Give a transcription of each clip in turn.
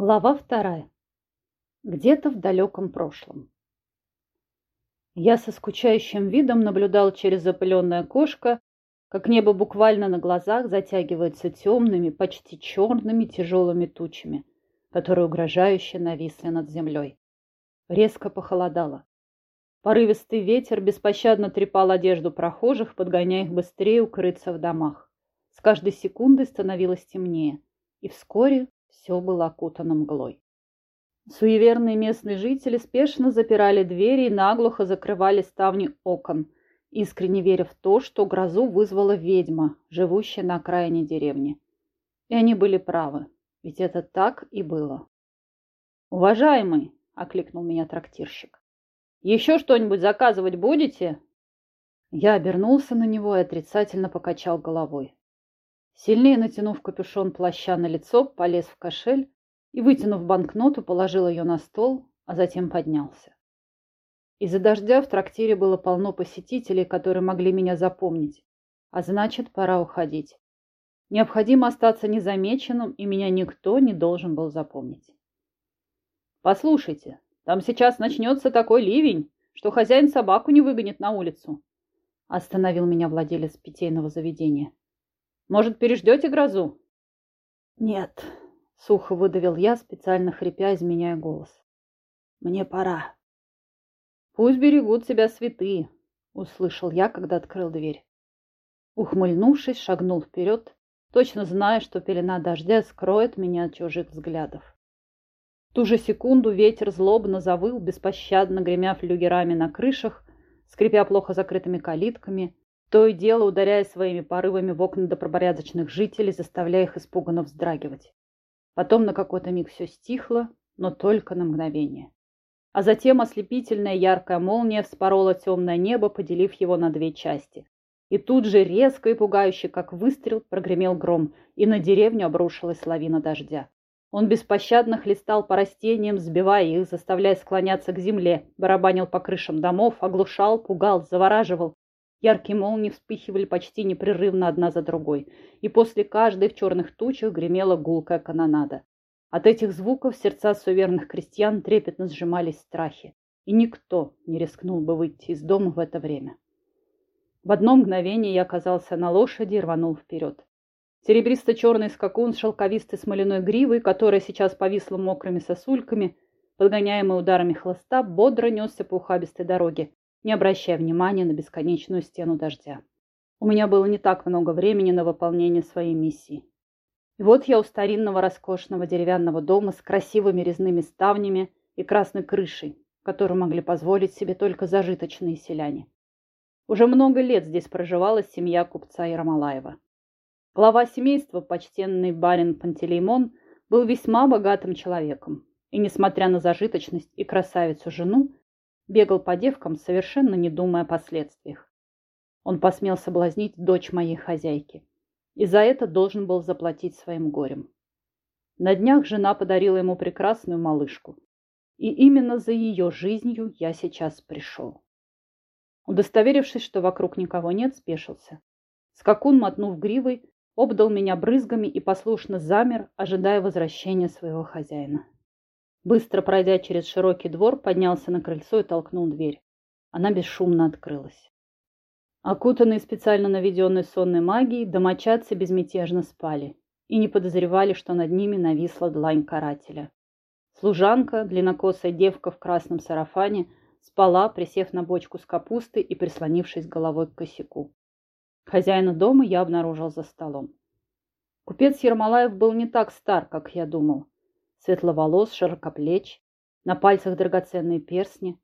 Глава вторая. Где-то в далеком прошлом. Я со скучающим видом наблюдал через запыленное окошко, как небо буквально на глазах затягивается темными, почти черными тяжелыми тучами, которые угрожающе нависли над землей. Резко похолодало. Порывистый ветер беспощадно трепал одежду прохожих, подгоняя их быстрее укрыться в домах. С каждой секундой становилось темнее, и вскоре все было окутано мглой. Суеверные местные жители спешно запирали двери и наглухо закрывали ставни окон, искренне веря в то, что грозу вызвала ведьма, живущая на окраине деревни. И они были правы, ведь это так и было. «Уважаемый!» — окликнул меня трактирщик. «Еще что-нибудь заказывать будете?» Я обернулся на него и отрицательно покачал головой. Сильнее натянув капюшон плаща на лицо, полез в кошель и, вытянув банкноту, положил ее на стол, а затем поднялся. Из-за дождя в трактире было полно посетителей, которые могли меня запомнить, а значит, пора уходить. Необходимо остаться незамеченным, и меня никто не должен был запомнить. «Послушайте, там сейчас начнется такой ливень, что хозяин собаку не выгонит на улицу», остановил меня владелец питейного заведения. Может, переждете грозу? Нет, сухо выдавил я, специально хрипя, изменяя голос. Мне пора. Пусть берегут себя святые, услышал я, когда открыл дверь. Ухмыльнувшись, шагнул вперед, точно зная, что пелена дождя скроет меня от чужих взглядов. В ту же секунду ветер злобно завыл, беспощадно гремя флюгерами на крышах, скрипя плохо закрытыми калитками, то и дело ударяя своими порывами в окна добропорядочных жителей, заставляя их испуганно вздрагивать. Потом на какой-то миг все стихло, но только на мгновение. А затем ослепительная яркая молния вспорола темное небо, поделив его на две части. И тут же резко и пугающе, как выстрел, прогремел гром, и на деревню обрушилась лавина дождя. Он беспощадно хлестал по растениям, сбивая их, заставляя склоняться к земле, барабанил по крышам домов, оглушал, пугал, завораживал, Яркие молнии вспыхивали почти непрерывно одна за другой, и после каждой в черных тучах гремела гулкая канонада. От этих звуков сердца суверенных крестьян трепетно сжимались страхи, и никто не рискнул бы выйти из дома в это время. В одно мгновение я оказался на лошади и рванул вперед. Серебристо-черный скакун с шелковистой смоляной гривой, которая сейчас повисла мокрыми сосульками, подгоняемый ударами хлыста, бодро несся по ухабистой дороге, не обращая внимания на бесконечную стену дождя. У меня было не так много времени на выполнение своей миссии. И вот я у старинного роскошного деревянного дома с красивыми резными ставнями и красной крышей, которую могли позволить себе только зажиточные селяне. Уже много лет здесь проживала семья купца Ермолаева. Глава семейства, почтенный барин Пантелеймон, был весьма богатым человеком, и, несмотря на зажиточность и красавицу жену, бегал по девкам, совершенно не думая о последствиях. Он посмел соблазнить дочь моей хозяйки, и за это должен был заплатить своим горем. На днях жена подарила ему прекрасную малышку, и именно за ее жизнью я сейчас пришел. Удостоверившись, что вокруг никого нет, спешился. Скакун, мотнув гривой, обдал меня брызгами и послушно замер, ожидая возвращения своего хозяина. Быстро пройдя через широкий двор, поднялся на крыльцо и толкнул дверь. Она бесшумно открылась. Окутанные специально наведенной сонной магией, домочадцы безмятежно спали и не подозревали, что над ними нависла длань карателя. Служанка, длиннокосая девка в красном сарафане, спала, присев на бочку с капустой и прислонившись головой к косяку. Хозяина дома я обнаружил за столом. Купец Ермолаев был не так стар, как я думал светловолос, широкоплеч, на пальцах драгоценные перстни.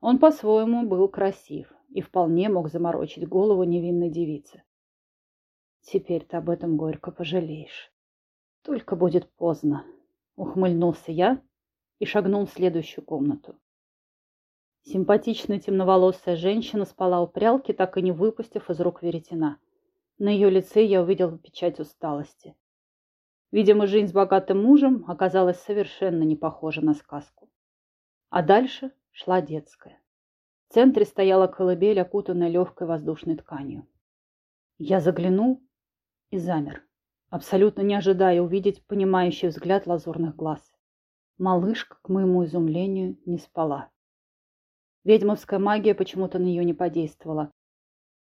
Он по-своему был красив и вполне мог заморочить голову невинной девицы. Теперь ты об этом горько пожалеешь. Только будет поздно, ухмыльнулся я и шагнул в следующую комнату. Симпатичная темноволосая женщина спала у прялки, так и не выпустив из рук веретена. На ее лице я увидел печать усталости. Видимо, жизнь с богатым мужем оказалась совершенно не похожа на сказку. А дальше шла детская. В центре стояла колыбель, окутанная легкой воздушной тканью. Я заглянул и замер, абсолютно не ожидая увидеть понимающий взгляд лазурных глаз. Малышка, к моему изумлению, не спала. Ведьмовская магия почему-то на нее не подействовала.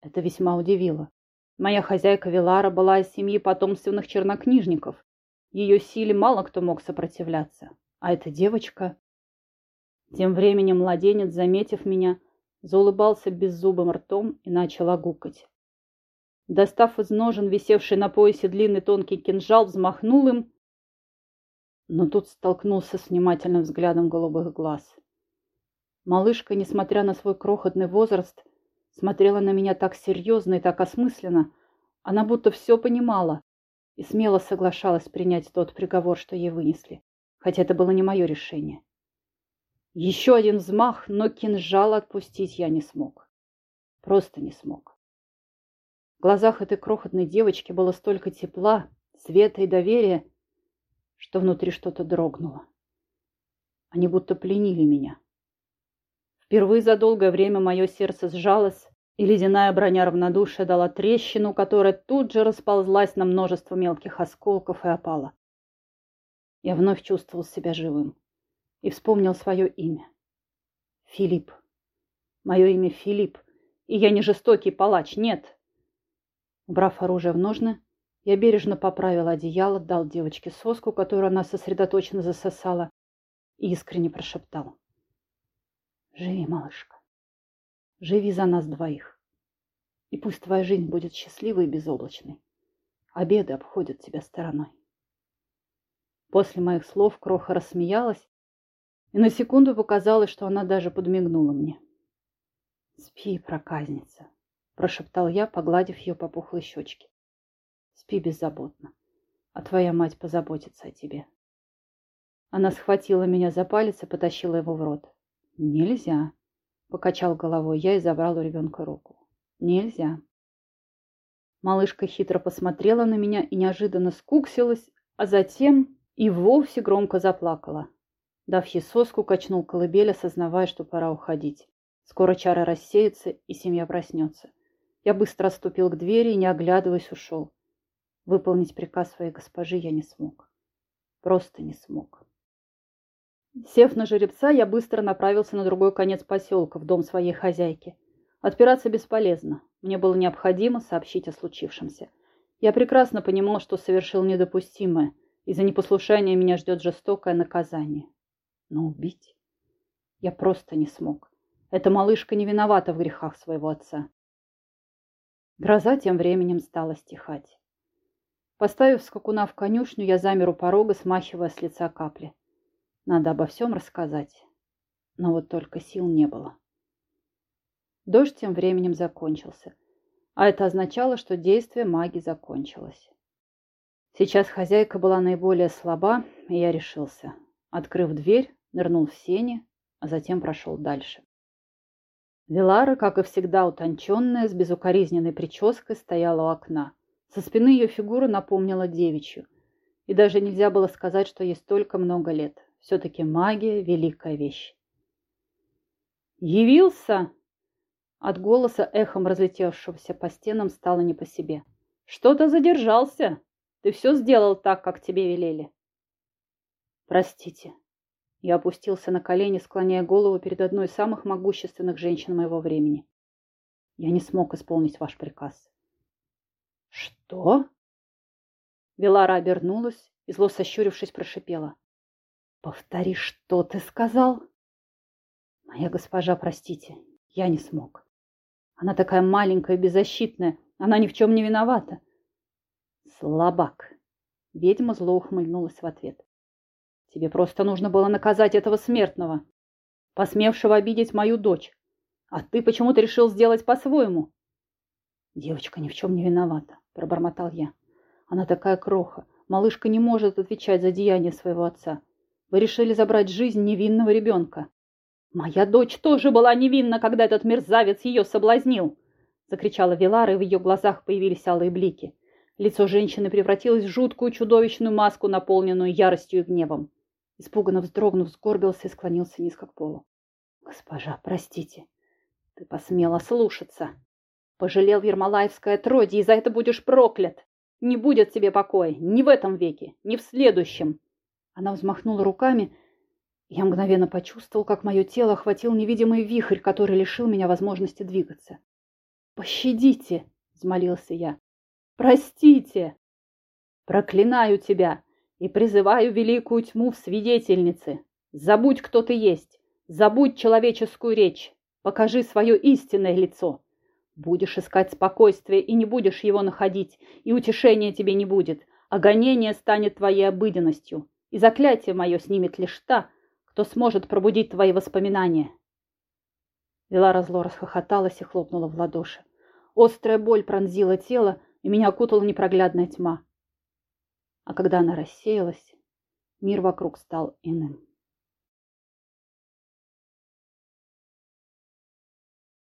Это весьма удивило. Моя хозяйка Вилара была из семьи потомственных чернокнижников. Ее силе мало кто мог сопротивляться. А эта девочка... Тем временем младенец, заметив меня, заулыбался беззубым ртом и начал огукать. Достав из ножен, висевший на поясе длинный тонкий кинжал, взмахнул им, но тут столкнулся с внимательным взглядом голубых глаз. Малышка, несмотря на свой крохотный возраст, смотрела на меня так серьезно и так осмысленно, она будто все понимала и смело соглашалась принять тот приговор, что ей вынесли, хотя это было не мое решение. Еще один взмах, но кинжал отпустить я не смог. Просто не смог. В глазах этой крохотной девочки было столько тепла, света и доверия, что внутри что-то дрогнуло. Они будто пленили меня. Впервые за долгое время мое сердце сжалось, и ледяная броня равнодушия дала трещину, которая тут же расползлась на множество мелких осколков и опала. Я вновь чувствовал себя живым и вспомнил свое имя. Филипп. Мое имя Филипп, и я не жестокий палач, нет. Убрав оружие в ножны, я бережно поправил одеяло, дал девочке соску, которую она сосредоточенно засосала, и искренне прошептал. Живи, малышка. Живи за нас двоих. И пусть твоя жизнь будет счастливой и безоблачной. Обеды обходят тебя стороной. После моих слов Кроха рассмеялась и на секунду показалось, что она даже подмигнула мне. «Спи, проказница», — прошептал я, погладив ее по пухлой щечке. «Спи беззаботно, а твоя мать позаботится о тебе». Она схватила меня за палец и потащила его в рот. «Нельзя», — покачал головой я и забрал у ребенка руку. «Нельзя». Малышка хитро посмотрела на меня и неожиданно скуксилась, а затем и вовсе громко заплакала. Дав ей соску, качнул колыбель, осознавая, что пора уходить. Скоро чары рассеются, и семья проснется. Я быстро отступил к двери и, не оглядываясь, ушел. Выполнить приказ своей госпожи я не смог. Просто не смог. Сев на жеребца, я быстро направился на другой конец поселка, в дом своей хозяйки. Отпираться бесполезно. Мне было необходимо сообщить о случившемся. Я прекрасно понимал, что совершил недопустимое, и за непослушание меня ждет жестокое наказание. Но убить я просто не смог. Эта малышка не виновата в грехах своего отца. Гроза тем временем стала стихать. Поставив скакуна в конюшню, я замер у порога, смахивая с лица капли. Надо обо всем рассказать. Но вот только сил не было. Дождь тем временем закончился. А это означало, что действие магии закончилось. Сейчас хозяйка была наиболее слаба, и я решился. Открыв дверь, нырнул в сени, а затем прошел дальше. Велара, как и всегда утонченная, с безукоризненной прической, стояла у окна. Со спины ее фигура напомнила девичью. И даже нельзя было сказать, что ей столько много лет. Все-таки магия – великая вещь. «Явился!» От голоса, эхом разлетевшегося по стенам, стало не по себе. «Что-то задержался. Ты все сделал так, как тебе велели». «Простите», я опустился на колени, склоняя голову перед одной из самых могущественных женщин моего времени. Я не смог исполнить ваш приказ. Что? Велара обернулась и, зло сощурившись, прошипела. Повтори, что ты сказал? Моя госпожа, простите, я не смог. Она такая маленькая беззащитная, она ни в чем не виновата. Слабак. Ведьма зло ухмыльнулась в ответ. Тебе просто нужно было наказать этого смертного, посмевшего обидеть мою дочь. А ты почему-то решил сделать по-своему. Девочка ни в чем не виновата, пробормотал я. Она такая кроха. Малышка не может отвечать за деяния своего отца. Вы решили забрать жизнь невинного ребенка. Моя дочь тоже была невинна, когда этот мерзавец ее соблазнил, закричала Вилара, и в ее глазах появились алые блики. Лицо женщины превратилось в жуткую чудовищную маску, наполненную яростью и гневом. Испуганно вздрогнув, сгорбился и склонился низко к полу. «Госпожа, простите, ты посмела слушаться. Пожалел Ермолаевское отродье, и за это будешь проклят. Не будет тебе покоя ни в этом веке, ни в следующем». Она взмахнула руками, Я мгновенно почувствовал, как мое тело охватил невидимый вихрь, который лишил меня возможности двигаться. «Пощадите!» — взмолился я. «Простите! Проклинаю тебя и призываю великую тьму в свидетельнице. Забудь, кто ты есть. Забудь человеческую речь. Покажи свое истинное лицо. Будешь искать спокойствие и не будешь его находить, и утешения тебе не будет, а гонение станет твоей обыденностью, и заклятие мое снимет лишь та, кто сможет пробудить твои воспоминания. Велара зло расхохоталась и хлопнула в ладоши. Острая боль пронзила тело, и меня окутала непроглядная тьма. А когда она рассеялась, мир вокруг стал иным.